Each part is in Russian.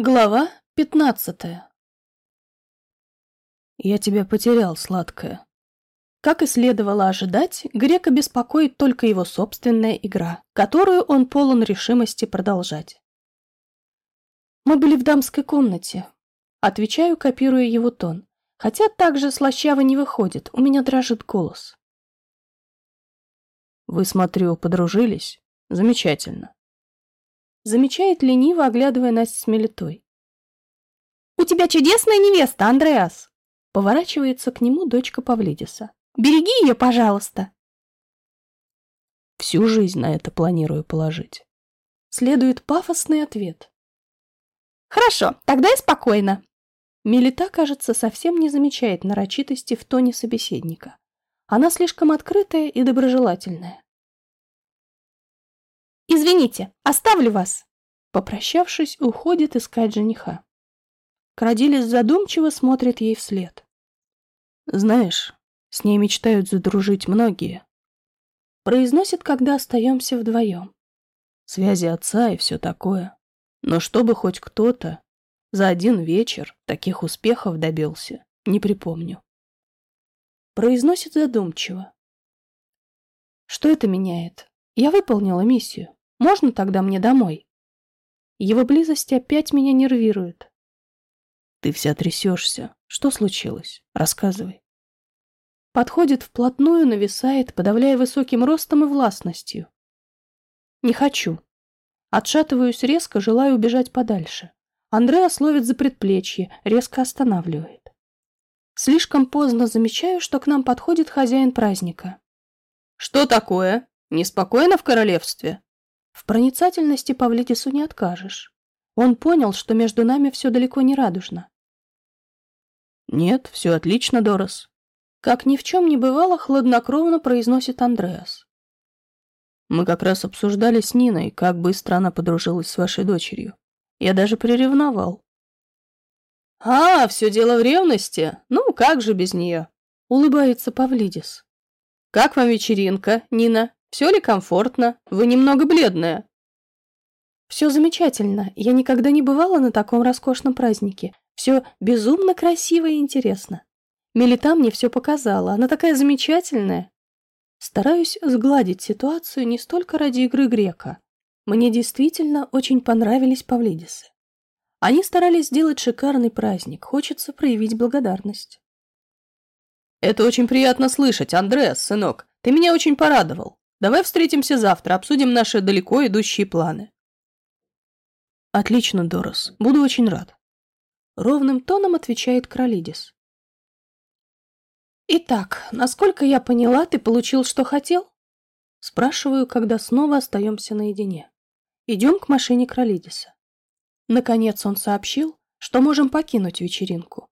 Глава пятнадцатая «Я тебя потерял, сладкая». Как и следовало ожидать, Грека беспокоит только его собственная игра, которую он полон решимости продолжать. «Мы были в дамской комнате», — отвечаю, копируя его тон, хотя так же слащаво не выходит, у меня дрожит голос. «Вы, смотрю, подружились? Замечательно замечает лениво, оглядывая Настю с Мелитой. «У тебя чудесная невеста, Андреас!» Поворачивается к нему дочка Павлидиса. «Береги ее, пожалуйста!» Всю жизнь на это планирую положить. Следует пафосный ответ. «Хорошо, тогда и спокойно!» Мелита, кажется, совсем не замечает нарочитости в тоне собеседника. Она слишком открытая и доброжелательная. «Извините, оставлю вас!» Попрощавшись, уходит искать жениха. Крадилис задумчиво смотрит ей вслед. «Знаешь, с ней мечтают задружить многие». Произносит, когда остаемся вдвоем. Связи отца и все такое. Но чтобы хоть кто-то за один вечер таких успехов добился, не припомню. Произносит задумчиво. Что это меняет? Я выполнила миссию. Можно тогда мне домой? Его близость опять меня нервирует. Ты вся трясешься. Что случилось? Рассказывай. Подходит вплотную, нависает, подавляя высоким ростом и властностью. Не хочу. Отшатываюсь резко, желаю убежать подальше. Андреас ловит за предплечье, резко останавливает. Слишком поздно замечаю, что к нам подходит хозяин праздника. «Что такое? Неспокойно в королевстве?» В проницательности Павлитису не откажешь. Он понял, что между нами все далеко не радужно. «Нет, все отлично, Дорос», — как ни в чем не бывало, хладнокровно произносит Андреас. «Мы как раз обсуждали с Ниной, как быстро она подружилась с вашей дочерью. Я даже приревновал». «А, все дело в ревности? Ну, как же без нее?» — улыбается Павлидис. «Как вам вечеринка, Нина?» Все ли комфортно? Вы немного бледная. Все замечательно. Я никогда не бывала на таком роскошном празднике. Все безумно красиво и интересно. Мелита мне все показала. Она такая замечательная. Стараюсь сгладить ситуацию не столько ради игры грека. Мне действительно очень понравились павлидисы. Они старались сделать шикарный праздник. Хочется проявить благодарность. Это очень приятно слышать, Андреас, сынок. Ты меня очень порадовал. Давай встретимся завтра, обсудим наши далеко идущие планы. Отлично, Дорос. Буду очень рад. Ровным тоном отвечает Кролидис. Итак, насколько я поняла, ты получил, что хотел? Спрашиваю, когда снова остаемся наедине. Идем к машине Кролидиса. Наконец он сообщил, что можем покинуть вечеринку.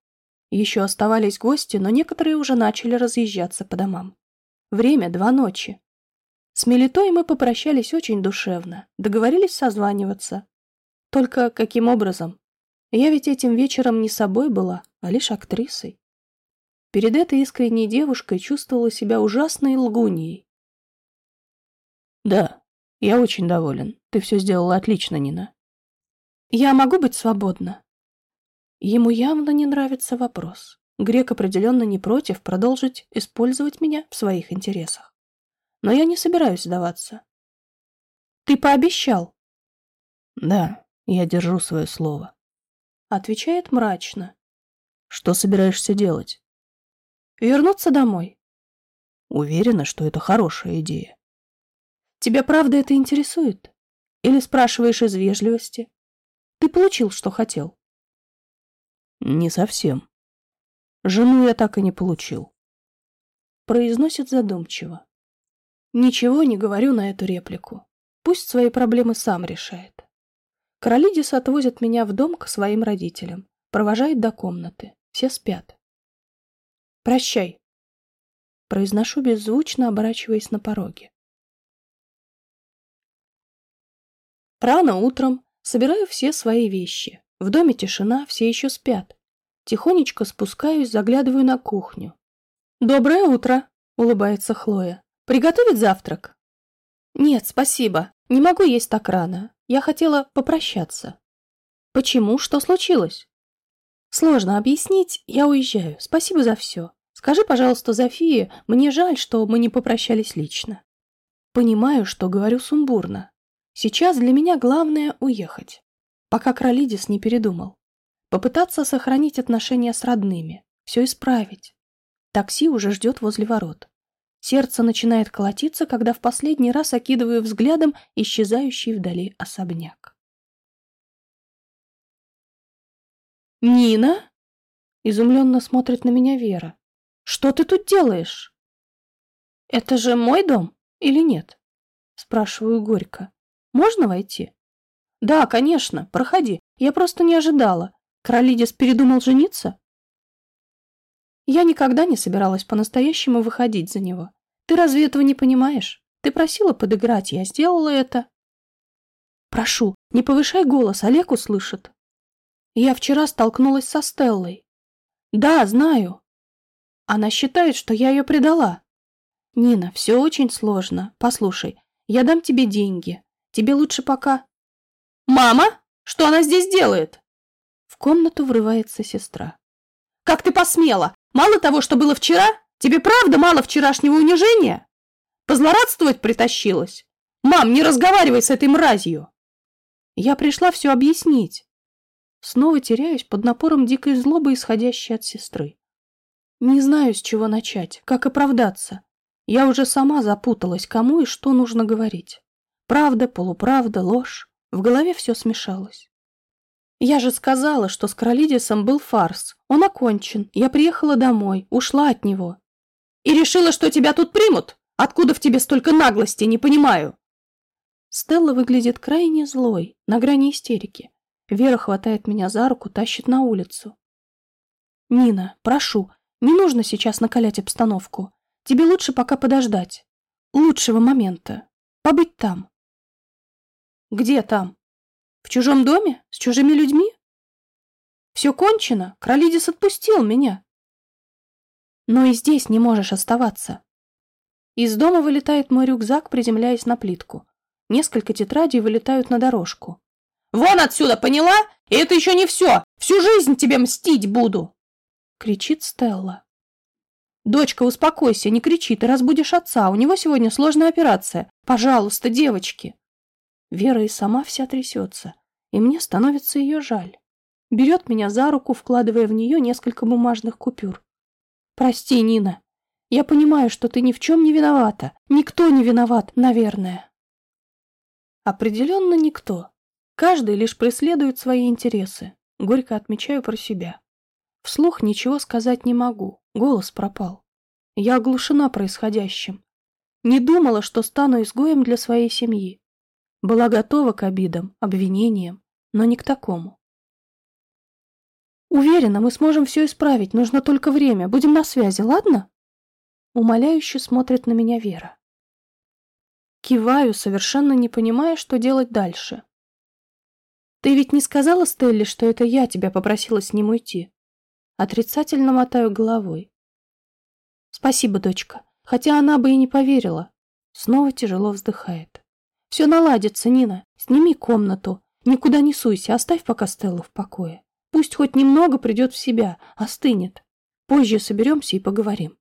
Еще оставались гости, но некоторые уже начали разъезжаться по домам. Время два ночи. С Мелитой мы попрощались очень душевно, договорились созваниваться. Только каким образом? Я ведь этим вечером не собой была, а лишь актрисой. Перед этой искренней девушкой чувствовала себя ужасной лгуньей. Да, я очень доволен. Ты все сделала отлично, Нина. Я могу быть свободна? Ему явно не нравится вопрос. Грек определенно не против продолжить использовать меня в своих интересах но я не собираюсь сдаваться. Ты пообещал? Да, я держу свое слово. Отвечает мрачно. Что собираешься делать? Вернуться домой. Уверена, что это хорошая идея. Тебя правда это интересует? Или спрашиваешь из вежливости? Ты получил, что хотел? Не совсем. Жену я так и не получил. Произносит задумчиво. Ничего не говорю на эту реплику. Пусть свои проблемы сам решает. Королидис отвозит меня в дом к своим родителям. Провожает до комнаты. Все спят. «Прощай», — произношу беззвучно, оборачиваясь на пороге. Рано утром собираю все свои вещи. В доме тишина, все еще спят. Тихонечко спускаюсь, заглядываю на кухню. «Доброе утро!» — улыбается Хлоя. Приготовить завтрак? Нет, спасибо. Не могу есть так рано. Я хотела попрощаться. Почему? Что случилось? Сложно объяснить, я уезжаю. Спасибо за все. Скажи, пожалуйста, Зофии, мне жаль, что мы не попрощались лично. Понимаю, что говорю сумбурно. Сейчас для меня главное уехать, пока Кролидис не передумал. Попытаться сохранить отношения с родными, все исправить. Такси уже ждет возле ворот. Сердце начинает колотиться, когда в последний раз окидываю взглядом исчезающий вдали особняк. «Нина?» — изумленно смотрит на меня Вера. «Что ты тут делаешь?» «Это же мой дом или нет?» — спрашиваю горько. «Можно войти?» «Да, конечно, проходи. Я просто не ожидала. Кролидис передумал жениться?» Я никогда не собиралась по-настоящему выходить за него. Ты разве этого не понимаешь? Ты просила подыграть, я сделала это. Прошу, не повышай голос, Олег услышит. Я вчера столкнулась со Стеллой. Да, знаю. Она считает, что я ее предала. Нина, все очень сложно. Послушай, я дам тебе деньги. Тебе лучше пока... Мама? Что она здесь делает? В комнату врывается сестра. Как ты посмела? Мало того, что было вчера, тебе правда мало вчерашнего унижения? Позлорадствовать притащилась? Мам, не разговаривай с этой мразью. Я пришла все объяснить. Снова теряюсь под напором дикой злобы, исходящей от сестры. Не знаю, с чего начать, как оправдаться. Я уже сама запуталась, кому и что нужно говорить. Правда, полуправда, ложь. В голове все смешалось. Я же сказала, что с Кролидисом был фарс. Он окончен. Я приехала домой, ушла от него. И решила, что тебя тут примут? Откуда в тебе столько наглости, не понимаю. Стелла выглядит крайне злой, на грани истерики. Вера хватает меня за руку, тащит на улицу. «Нина, прошу, не нужно сейчас накалять обстановку. Тебе лучше пока подождать. Лучшего момента. Побыть там». «Где там? В чужом доме? С чужими людьми?» «Все кончено. Кролидис отпустил меня». «Но и здесь не можешь оставаться». Из дома вылетает мой рюкзак, приземляясь на плитку. Несколько тетрадей вылетают на дорожку. Вон отсюда, поняла? И это еще не все. Всю жизнь тебе мстить буду!» Кричит Стелла. «Дочка, успокойся, не кричи, ты разбудишь отца, у него сегодня сложная операция. Пожалуйста, девочки!» Вера и сама вся трясется, и мне становится ее жаль. Берет меня за руку, вкладывая в нее несколько бумажных купюр. «Прости, Нина, я понимаю, что ты ни в чем не виновата. Никто не виноват, наверное». Определенно никто. Каждый лишь преследует свои интересы. Горько отмечаю про себя. Вслух ничего сказать не могу. Голос пропал. Я оглушена происходящим. Не думала, что стану изгоем для своей семьи. Была готова к обидам, обвинениям, но не к такому. Уверена, мы сможем все исправить, нужно только время. Будем на связи, ладно? Умоляюще смотрит на меня Вера. Киваю, совершенно не понимая, что делать дальше. Ты ведь не сказала Стелле, что это я тебя попросила с ним уйти? Отрицательно мотаю головой. Спасибо, дочка. Хотя она бы и не поверила. Снова тяжело вздыхает. Все наладится, Нина. Сними комнату. Никуда не суйся, оставь пока Стеллу в покое. Пусть хоть немного придет в себя, остынет. Позже соберемся и поговорим.